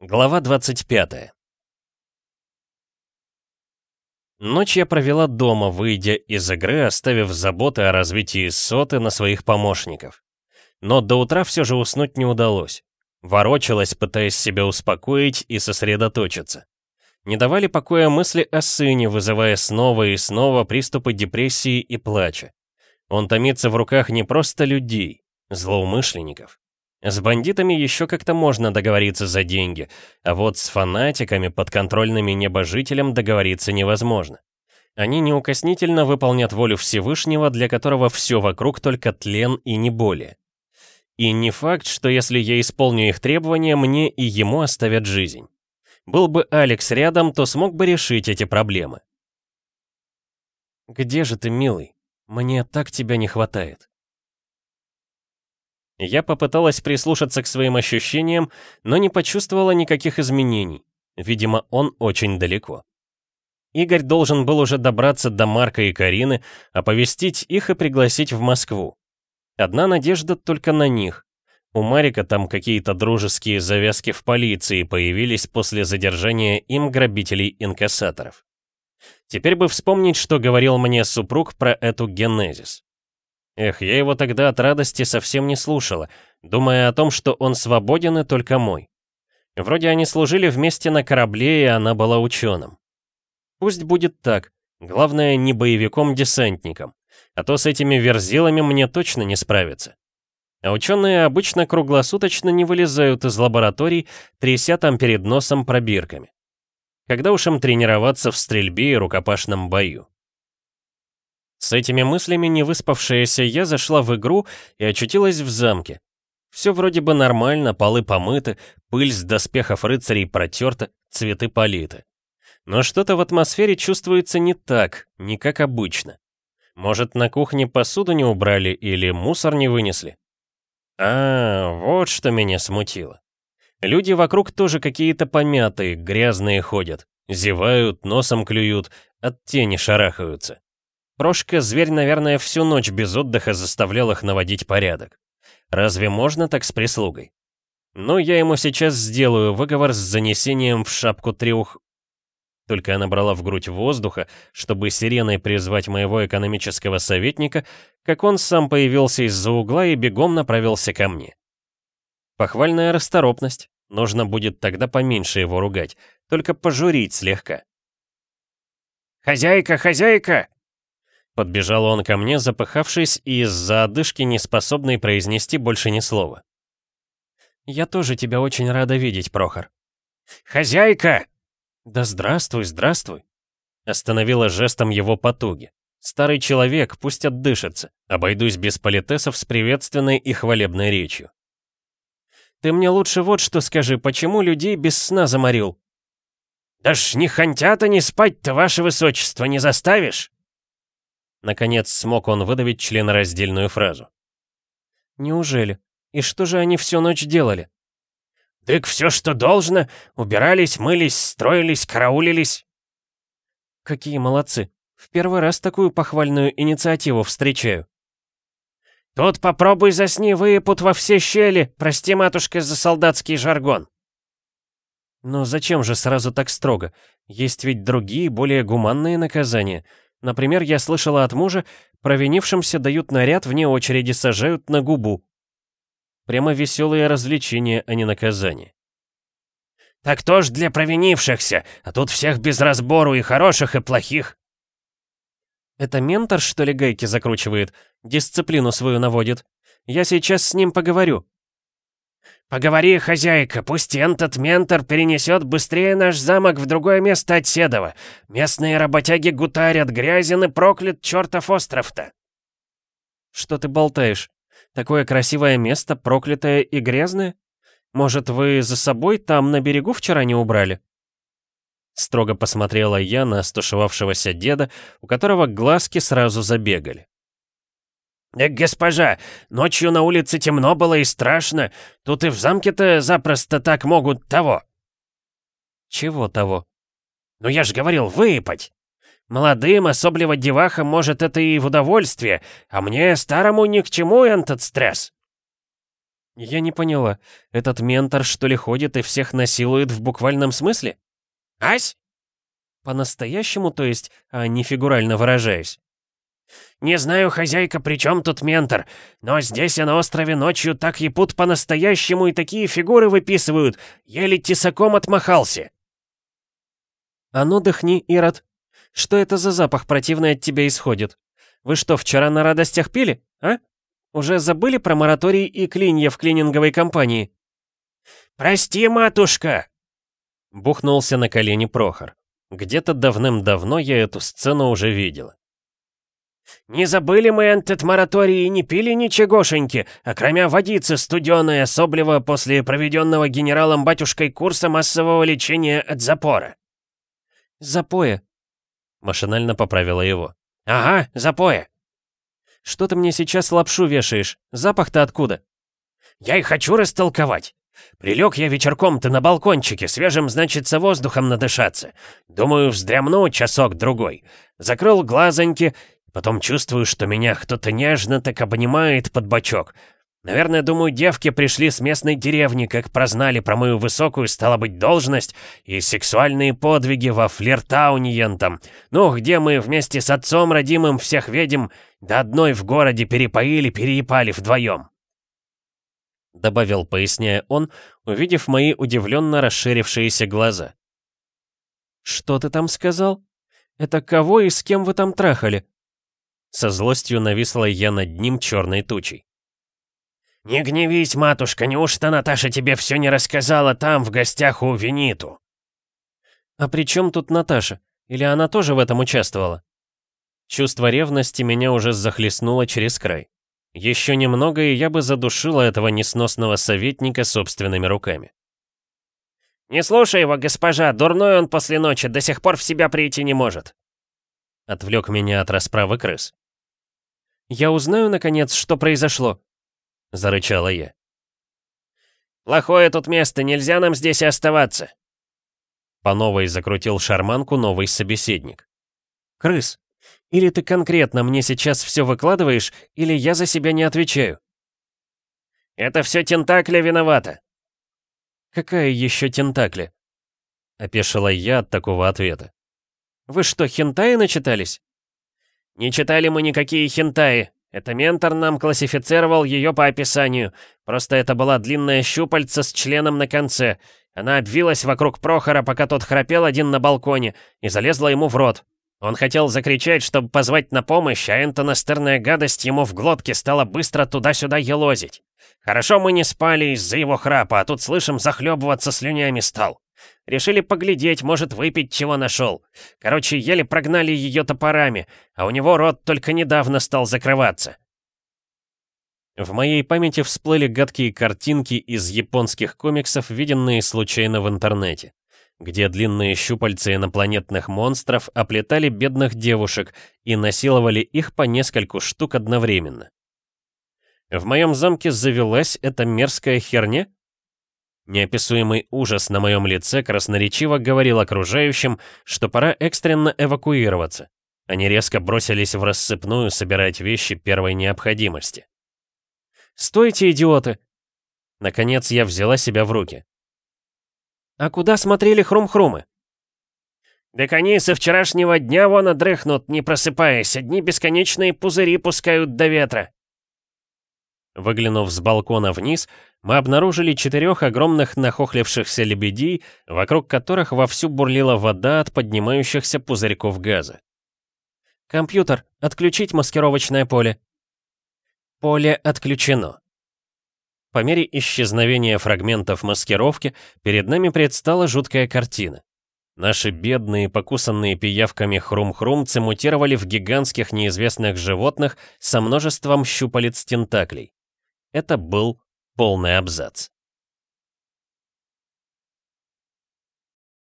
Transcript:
Глава 25 Ночь я провела дома, выйдя из игры, оставив заботы о развитии соты на своих помощников. Но до утра все же уснуть не удалось. Ворочалась, пытаясь себя успокоить и сосредоточиться. Не давали покоя мысли о сыне, вызывая снова и снова приступы депрессии и плача. Он томится в руках не просто людей, злоумышленников. С бандитами еще как-то можно договориться за деньги, а вот с фанатиками, подконтрольными небожителям, договориться невозможно. Они неукоснительно выполнят волю Всевышнего, для которого все вокруг только тлен и не более. И не факт, что если я исполню их требования, мне и ему оставят жизнь. Был бы Алекс рядом, то смог бы решить эти проблемы. «Где же ты, милый? Мне так тебя не хватает». Я попыталась прислушаться к своим ощущениям, но не почувствовала никаких изменений. Видимо, он очень далеко. Игорь должен был уже добраться до Марка и Карины, оповестить их и пригласить в Москву. Одна надежда только на них. У Марика там какие-то дружеские завязки в полиции появились после задержания им грабителей-инкассаторов. Теперь бы вспомнить, что говорил мне супруг про эту генезис. Эх, я его тогда от радости совсем не слушала, думая о том, что он свободен и только мой. Вроде они служили вместе на корабле, и она была ученым. Пусть будет так, главное не боевиком-десантником, а то с этими верзилами мне точно не справиться. А ученые обычно круглосуточно не вылезают из лабораторий, тряся там перед носом пробирками. Когда уж им тренироваться в стрельбе и рукопашном бою? С этими мыслями невыспавшаяся я зашла в игру и очутилась в замке. Все вроде бы нормально, полы помыты, пыль с доспехов рыцарей протерта, цветы политы. Но что-то в атмосфере чувствуется не так, не как обычно. Может, на кухне посуду не убрали или мусор не вынесли? А, вот что меня смутило. Люди вокруг тоже какие-то помятые, грязные ходят, зевают, носом клюют, от тени шарахаются. Прошка зверь, наверное, всю ночь без отдыха заставлял их наводить порядок. Разве можно так с прислугой? Ну, я ему сейчас сделаю выговор с занесением в шапку треух... Только она брала в грудь воздуха, чтобы сиреной призвать моего экономического советника, как он сам появился из-за угла и бегом направился ко мне. Похвальная расторопность. Нужно будет тогда поменьше его ругать, только пожурить слегка. «Хозяйка, хозяйка!» Подбежал он ко мне, запыхавшись и из-за одышки не способный произнести больше ни слова. «Я тоже тебя очень рада видеть, Прохор». «Хозяйка!» «Да здравствуй, здравствуй!» Остановила жестом его потуги. Старый человек, пусть отдышится. Обойдусь без политесов с приветственной и хвалебной речью. «Ты мне лучше вот что скажи, почему людей без сна заморил?» «Да ж не хантята не спать-то, ваше высочество, не заставишь!» Наконец смог он выдавить членораздельную фразу. «Неужели? И что же они всю ночь делали?» «Дык все, что должно. Убирались, мылись, строились, караулились». «Какие молодцы. В первый раз такую похвальную инициативу встречаю». «Тут попробуй засни, выпут во все щели. Прости, матушка, за солдатский жаргон». «Но зачем же сразу так строго? Есть ведь другие, более гуманные наказания. Например, я слышала от мужа, провинившимся дают наряд вне очереди, сажают на губу. Прямо веселое развлечение, а не наказание. «Так то ж для провинившихся, а тут всех без разбору и хороших, и плохих». «Это ментор, что ли, гайки закручивает? Дисциплину свою наводит? Я сейчас с ним поговорю». «Поговори, хозяйка, пусть этот ментор перенесет быстрее наш замок в другое место от Седова. Местные работяги гутарят, грязен и проклят чертов остров-то». «Что ты болтаешь? Такое красивое место, проклятое и грязное? Может, вы за собой там на берегу вчера не убрали?» Строго посмотрела я на стушевавшегося деда, у которого глазки сразу забегали. «Э, госпожа, ночью на улице темно было и страшно. Тут и в замке-то запросто так могут того». «Чего того?» «Ну я ж говорил, выпать. Молодым, особливо девахам, может, это и в удовольствие, а мне, старому, ни к чему этот стресс». Я не поняла, этот ментор что ли ходит и всех насилует в буквальном смысле? Ась? По-настоящему, то есть, а не фигурально выражаясь? «Не знаю, хозяйка, при чем тут ментор, но здесь, а на острове ночью так епут по-настоящему и такие фигуры выписывают, еле тесаком отмахался». «А ну дыхни, Ирод. Что это за запах противный от тебя исходит? Вы что, вчера на радостях пили, а? Уже забыли про мораторий и клинья в клининговой компании?» «Прости, матушка!» Бухнулся на колени Прохор. Где-то давным-давно я эту сцену уже видела. «Не забыли мы этот мораторий и не пили ничегошеньки, а кроме водицы студеной особливо после проведенного генералом-батюшкой курса массового лечения от запора». «Запоя», — машинально поправила его. «Ага, запоя». «Что ты мне сейчас лапшу вешаешь? Запах-то откуда?» «Я и хочу растолковать. Прилег я вечерком-то на балкончике, свежим, значится, воздухом надышаться. Думаю, вздремну часок-другой. Закрыл глазоньки Потом чувствую, что меня кто-то нежно так обнимает под бочок. Наверное, думаю, девки пришли с местной деревни, как прознали про мою высокую, стала быть, должность и сексуальные подвиги во флиртауниентом. Ну, где мы вместе с отцом родимым всех ведьм до одной в городе перепоили, переепали вдвоем. Добавил, поясняя он, увидев мои удивленно расширившиеся глаза. «Что ты там сказал? Это кого и с кем вы там трахали?» Со злостью нависла я над ним черной тучей. «Не гневись, матушка, неужто Наташа тебе все не рассказала там, в гостях у Виниту?» «А при чем тут Наташа? Или она тоже в этом участвовала?» Чувство ревности меня уже захлестнуло через край. Еще немного, и я бы задушила этого несносного советника собственными руками. «Не слушай его, госпожа, дурной он после ночи, до сих пор в себя прийти не может», — отвлек меня от расправы крыс. «Я узнаю, наконец, что произошло», — зарычала я. «Плохое тут место, нельзя нам здесь и оставаться». По новой закрутил шарманку новый собеседник. «Крыс, или ты конкретно мне сейчас все выкладываешь, или я за себя не отвечаю?» «Это все Тентакля виновата». «Какая еще Тентакля?» — опешила я от такого ответа. «Вы что, хентаи начитались?» «Не читали мы никакие хентаи. Это ментор нам классифицировал ее по описанию. Просто это была длинная щупальца с членом на конце. Она обвилась вокруг Прохора, пока тот храпел один на балконе, и залезла ему в рот. Он хотел закричать, чтобы позвать на помощь, а эта настырная гадость ему в глотке стала быстро туда-сюда елозить. Хорошо мы не спали из-за его храпа, а тут, слышим, захлебываться слюнями стал. Решили поглядеть, может, выпить чего нашел. Короче, еле прогнали ее топорами, а у него рот только недавно стал закрываться. В моей памяти всплыли гадкие картинки из японских комиксов, виденные случайно в интернете, где длинные щупальца инопланетных монстров оплетали бедных девушек и насиловали их по нескольку штук одновременно. В моем замке завелась эта мерзкая херня? Неописуемый ужас на моем лице красноречиво говорил окружающим, что пора экстренно эвакуироваться. Они резко бросились в рассыпную собирать вещи первой необходимости. «Стойте, идиоты!» Наконец я взяла себя в руки. «А куда смотрели хрум-хрумы?» «Так они со вчерашнего дня вон отрыхнут, не просыпаясь, одни бесконечные пузыри пускают до ветра». Выглянув с балкона вниз, мы обнаружили четырех огромных нахохлившихся лебедей, вокруг которых вовсю бурлила вода от поднимающихся пузырьков газа. «Компьютер, отключить маскировочное поле». Поле отключено. По мере исчезновения фрагментов маскировки перед нами предстала жуткая картина. Наши бедные, покусанные пиявками хрум-хрумцы мутировали в гигантских неизвестных животных со множеством щупалец-тентаклей. Это был полный абзац.